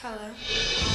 Hello.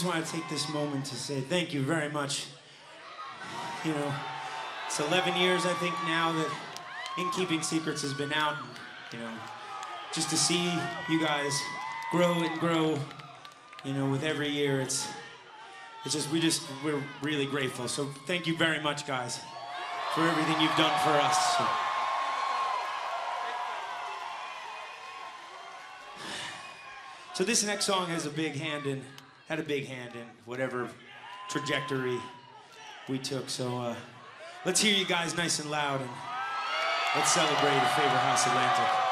Just want to take this moment to say thank you very much. You know, it's 11 years I think now that In Keeping Secrets has been out. You know, just to see you guys grow and grow. You know, with every year, it's it's just we just we're really grateful. So thank you very much, guys, for everything you've done for us. So- So this next song has a big hand in, had a big hand in whatever trajectory we took. So uh, let's hear you guys nice and loud and let's celebrate a Favor House Atlantic.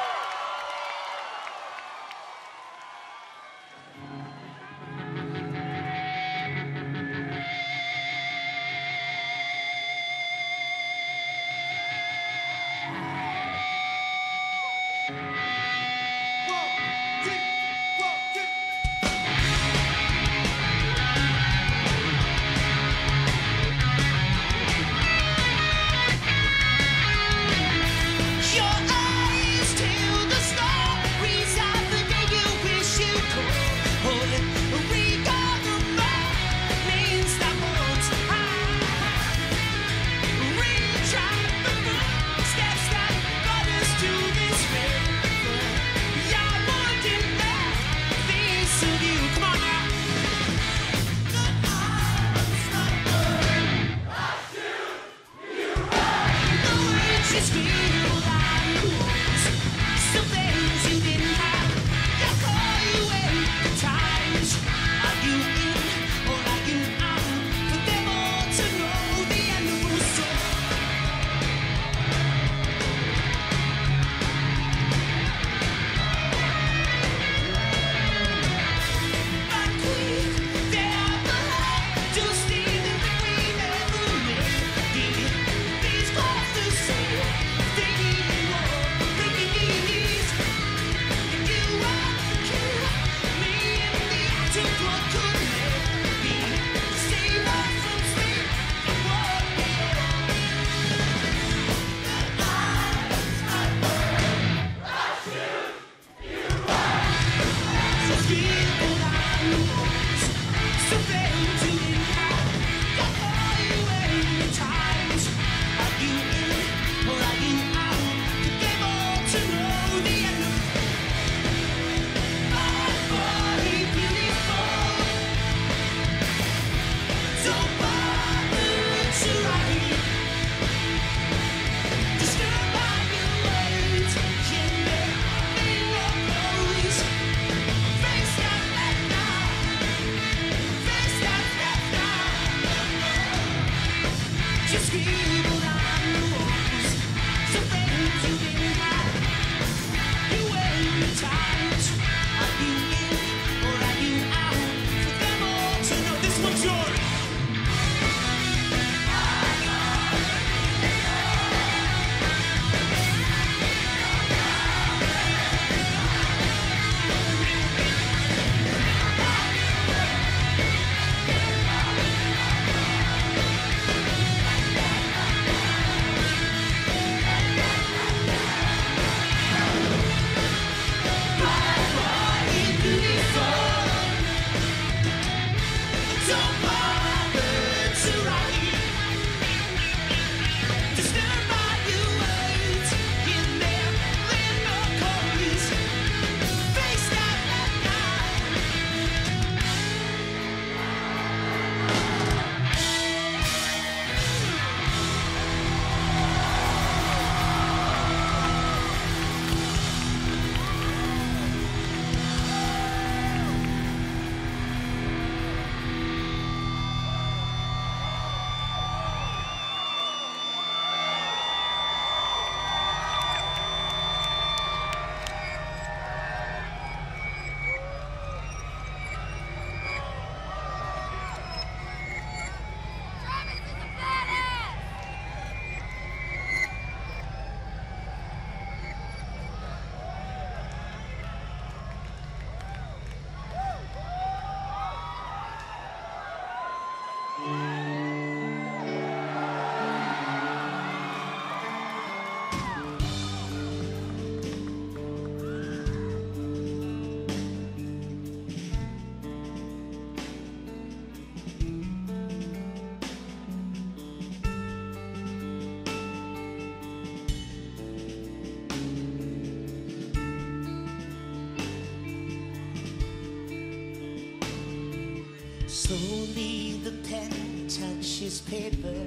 Paper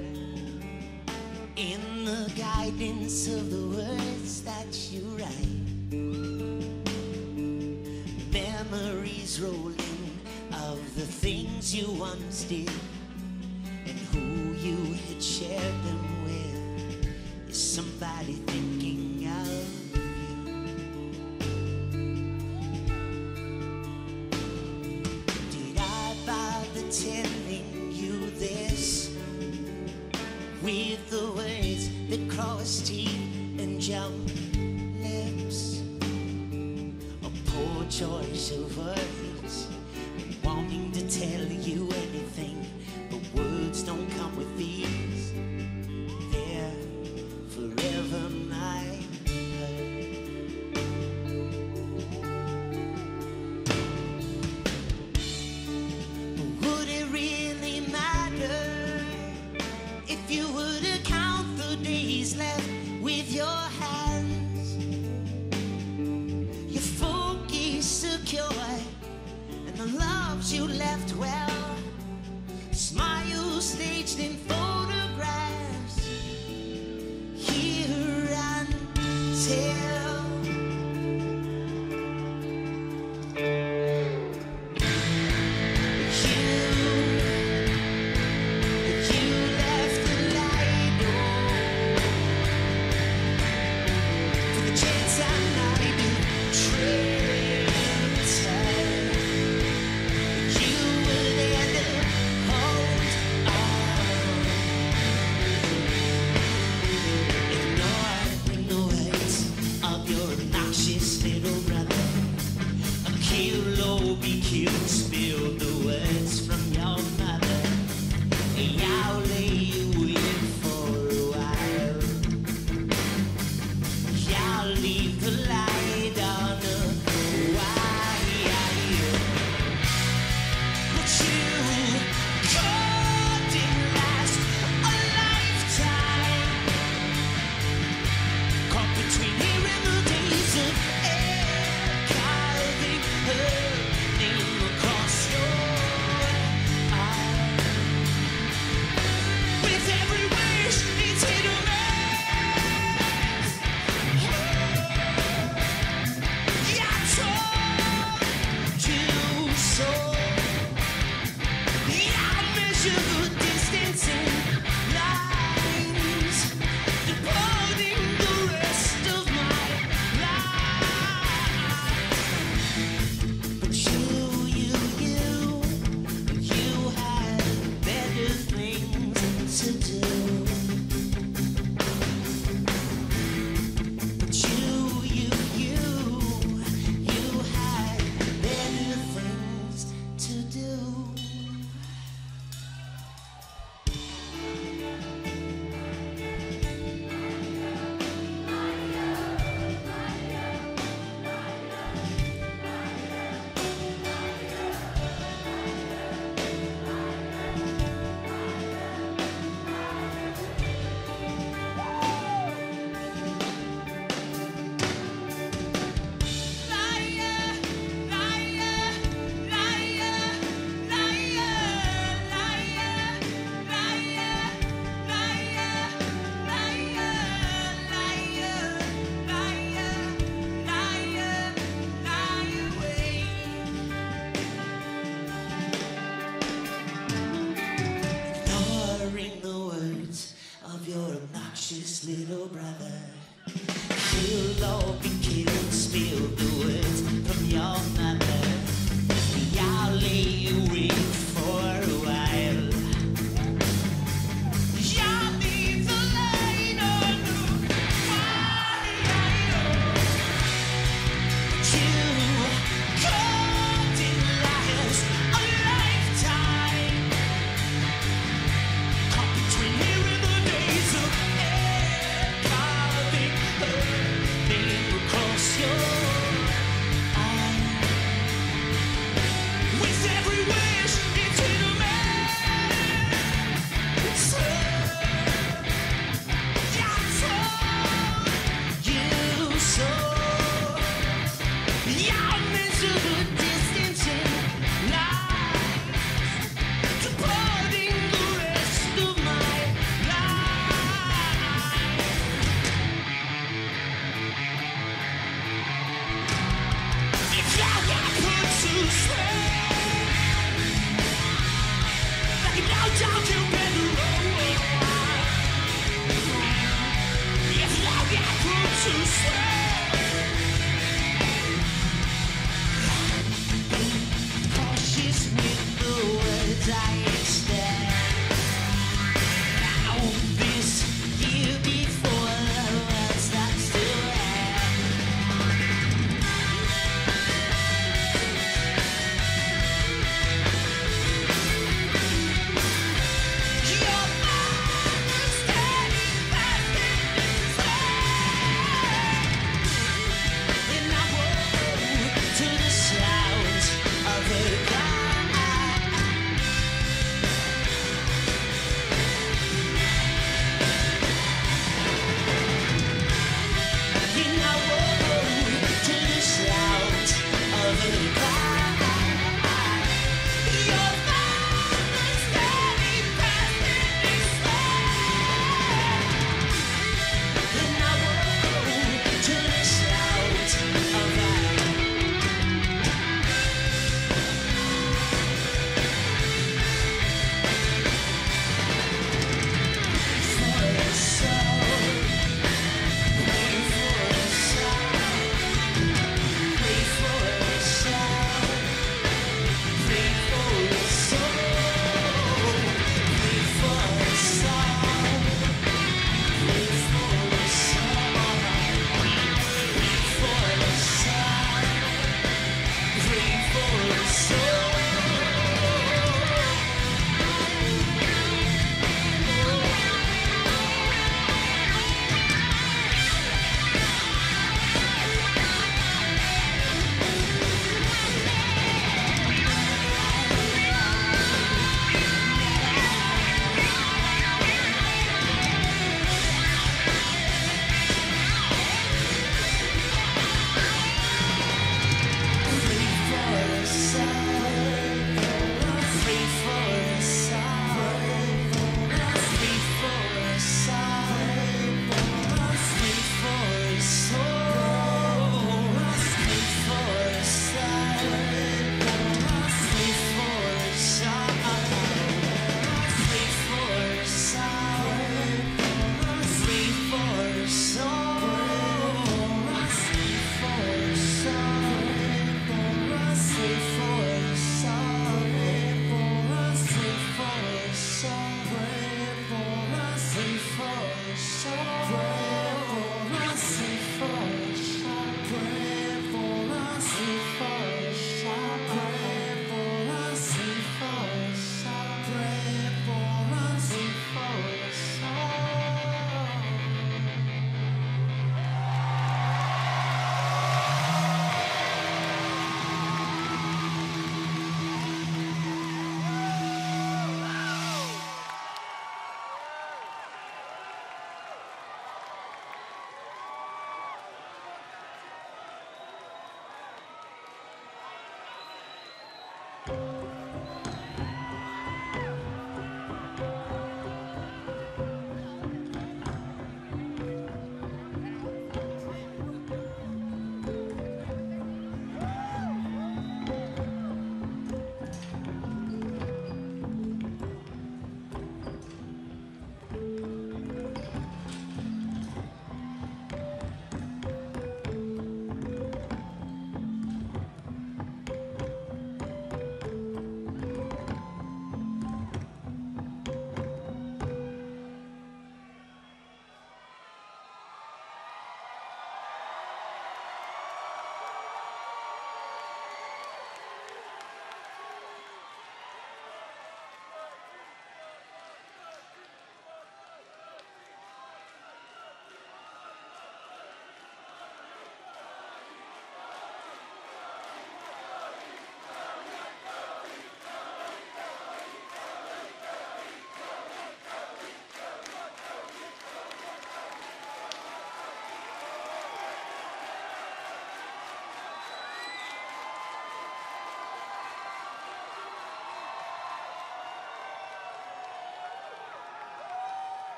in the guidance of the words that you write. Memories rolling of the things you once did and who you had shared them with. Is somebody thinking of you? Did I bother telling you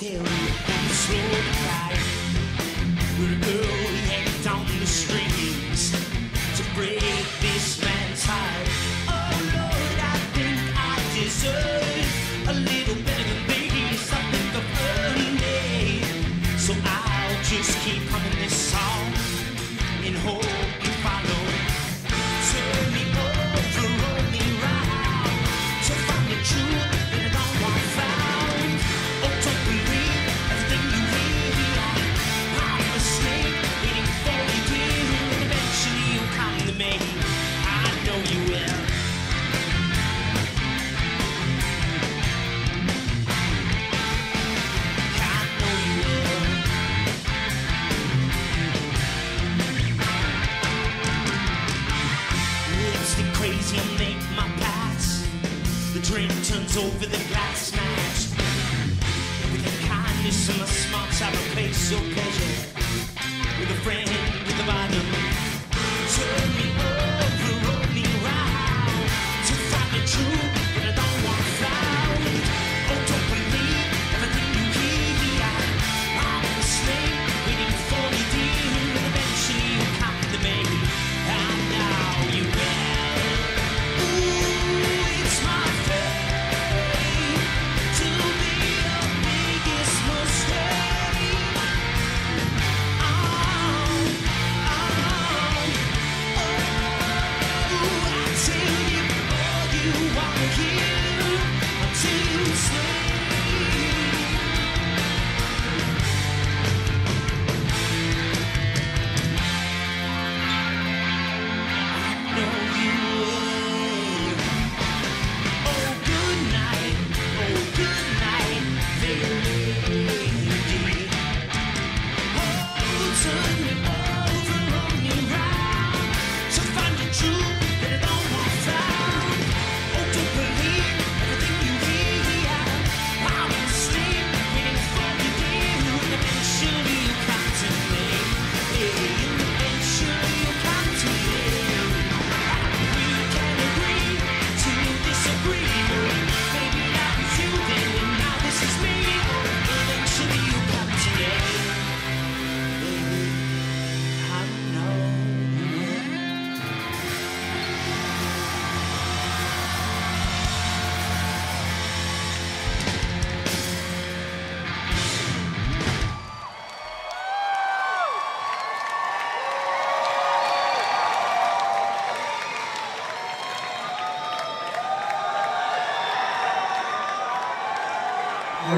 tell you on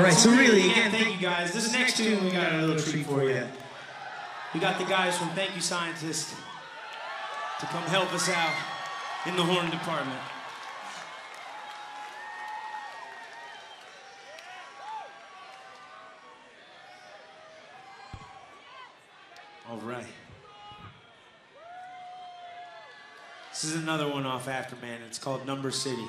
right. So really, again, thank you guys. This next tune, we got a little treat for you. We got the guys from Thank You Scientist to come help us out in the horn department. All right. This is another one off Afterman. It's called Number City.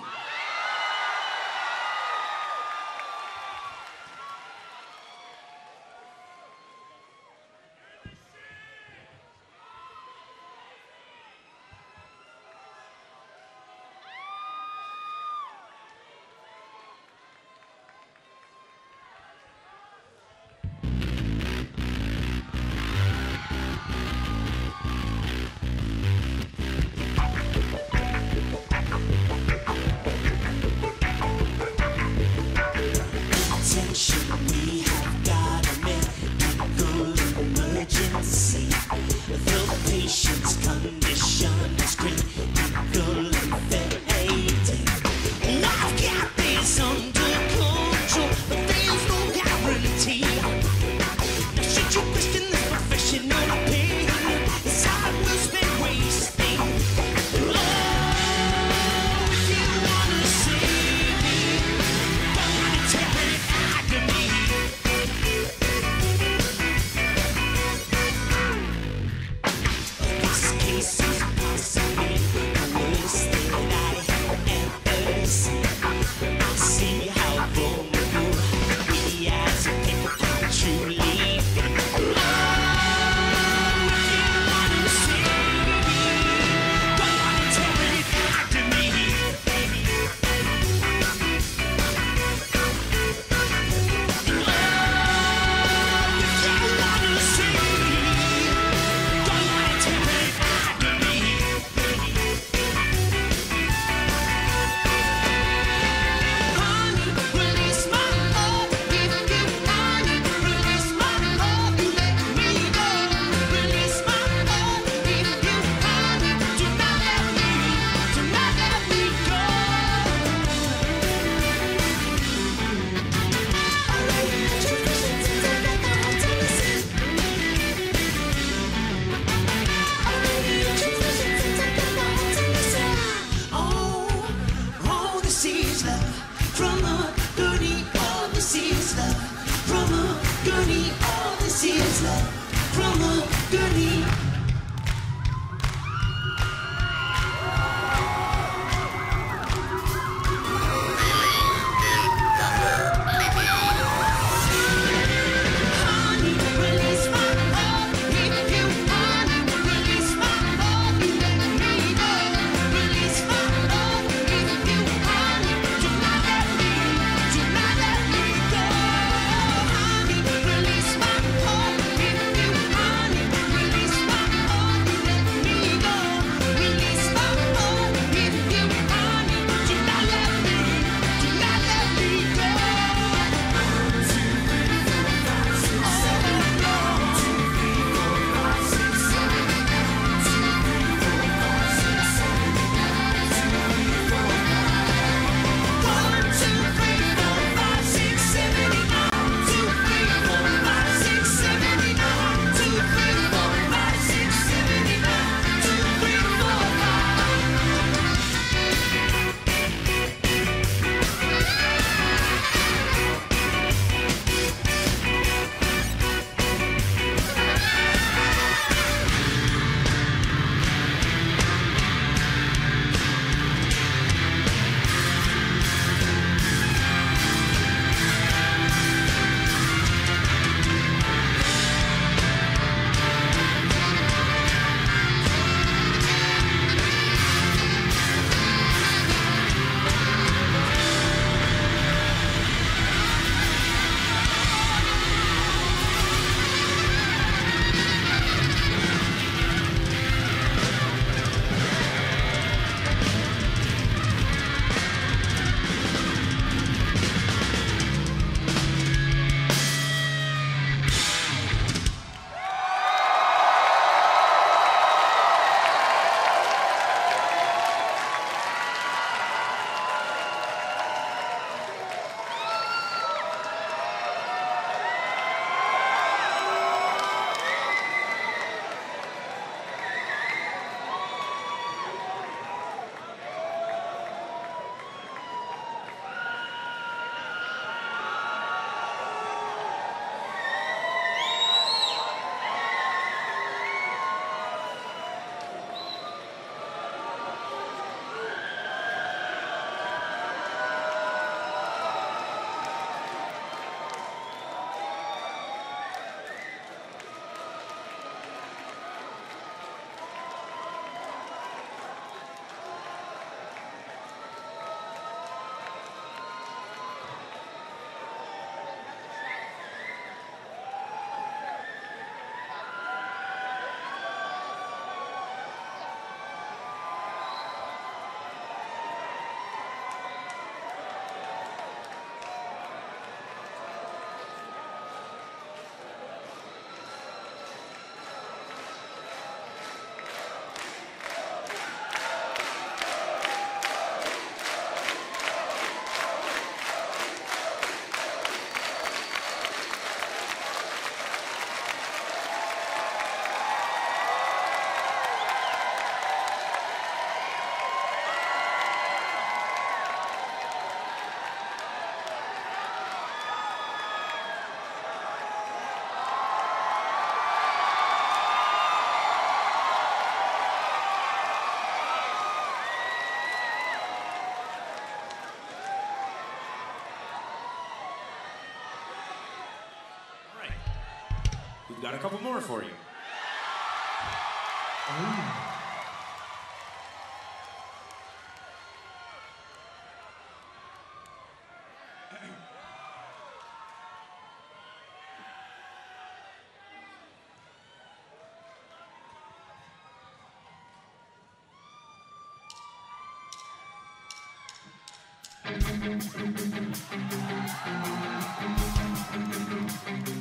Got a couple more for you.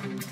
Move